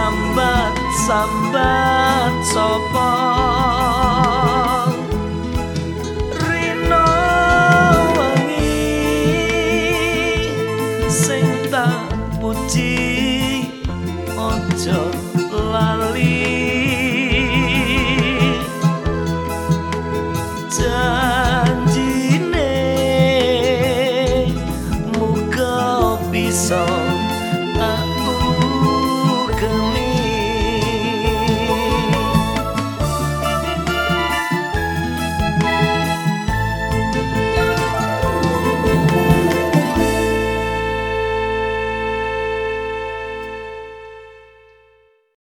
sambat sambat sopo